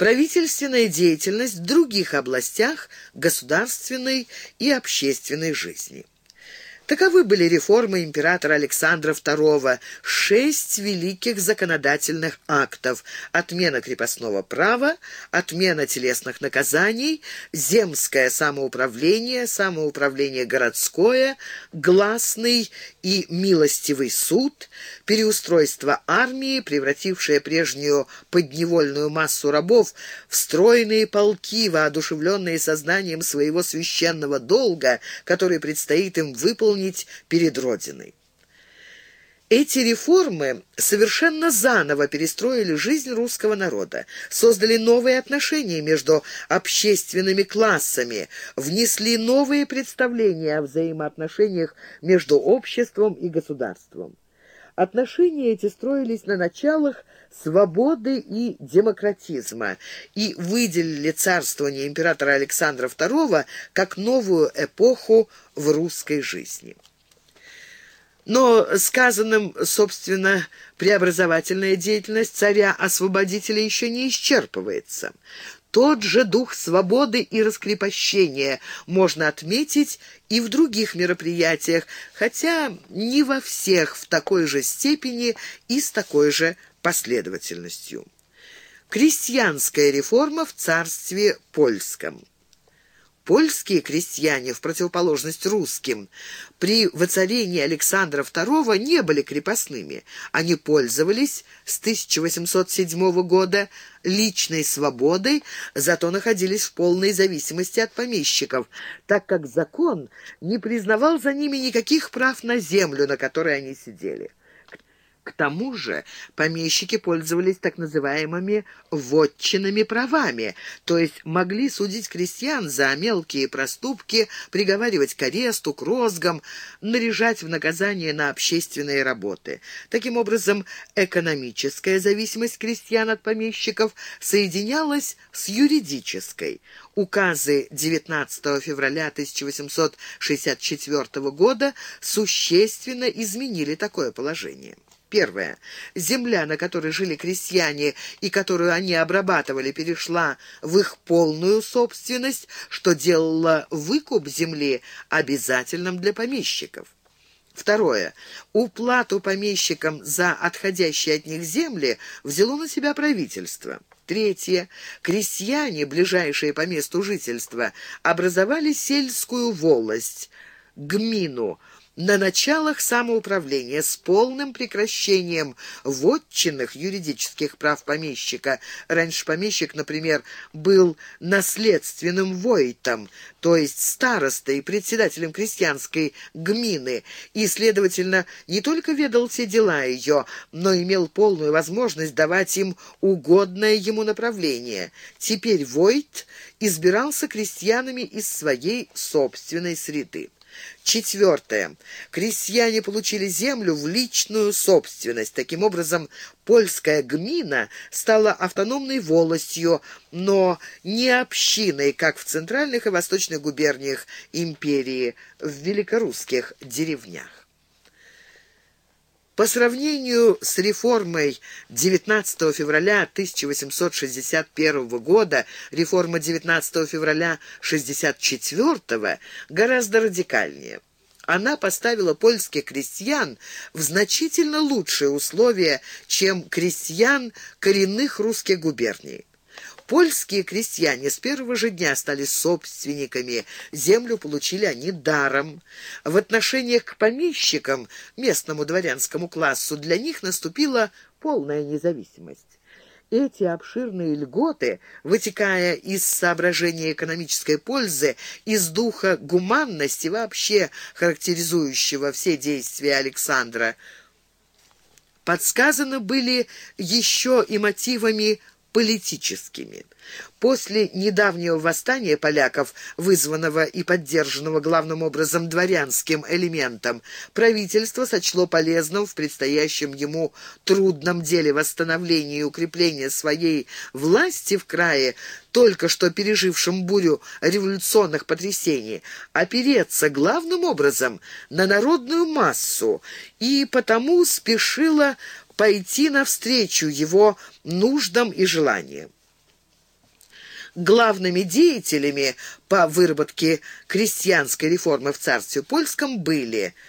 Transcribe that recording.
правительственная деятельность в других областях государственной и общественной жизни. Таковы были реформы императора Александра II. Шесть великих законодательных актов. Отмена крепостного права, отмена телесных наказаний, земское самоуправление, самоуправление городское, гласный и милостивый суд, переустройство армии, превратившее прежнюю подневольную массу рабов в стройные полки, воодушевленные сознанием своего священного долга, который предстоит им выполнить выполнить перед Родиной. Эти реформы совершенно заново перестроили жизнь русского народа, создали новые отношения между общественными классами, внесли новые представления о взаимоотношениях между обществом и государством. Отношения эти строились на началах свободы и демократизма и выделили царствование императора Александра II как новую эпоху в русской жизни. Но сказанным, собственно, преобразовательная деятельность царя-освободителя еще не исчерпывается. Тот же дух свободы и раскрепощения можно отметить и в других мероприятиях, хотя не во всех в такой же степени и с такой же последовательностью. Крестьянская реформа в царстве польском. Польские крестьяне, в противоположность русским, при воцарении Александра II не были крепостными. Они пользовались с 1807 года личной свободой, зато находились в полной зависимости от помещиков, так как закон не признавал за ними никаких прав на землю, на которой они сидели. Тому же помещики пользовались так называемыми «вотчинными правами», то есть могли судить крестьян за мелкие проступки, приговаривать к аресту, к розгам, наряжать в наказание на общественные работы. Таким образом, экономическая зависимость крестьян от помещиков соединялась с юридической. Указы 19 февраля 1864 года существенно изменили такое положение. Первое. Земля, на которой жили крестьяне и которую они обрабатывали, перешла в их полную собственность, что делало выкуп земли обязательным для помещиков. Второе. Уплату помещикам за отходящие от них земли взяло на себя правительство. Третье. Крестьяне, ближайшие по месту жительства, образовали сельскую волость, гмину, на началах самоуправления с полным прекращением вотчинных юридических прав помещика. Раньше помещик, например, был наследственным войтом, то есть старостой и председателем крестьянской гмины, и, следовательно, не только ведал все дела ее, но имел полную возможность давать им угодное ему направление. Теперь войт избирался крестьянами из своей собственной среды. Четвертое. Крестьяне получили землю в личную собственность. Таким образом, польская гмина стала автономной волостью, но не общиной, как в центральных и восточных губерниях империи, в великорусских деревнях. По сравнению с реформой 19 февраля 1861 года, реформа 19 февраля 1964 гораздо радикальнее. Она поставила польских крестьян в значительно лучшие условия, чем крестьян коренных русских губерний. Польские крестьяне с первого же дня стали собственниками, землю получили они даром. В отношениях к помещикам, местному дворянскому классу, для них наступила полная независимость. Эти обширные льготы, вытекая из соображения экономической пользы, из духа гуманности, вообще характеризующего все действия Александра, подсказаны были еще и мотивами политическими. После недавнего восстания поляков, вызванного и поддержанного главным образом дворянским элементом, правительство сочло полезным в предстоящем ему трудном деле восстановления и укрепления своей власти в крае, только что пережившем бурю революционных потрясений, опереться главным образом на народную массу и потому спешило пойти навстречу его нуждам и желаниям. Главными деятелями по выработке крестьянской реформы в царстве польском были –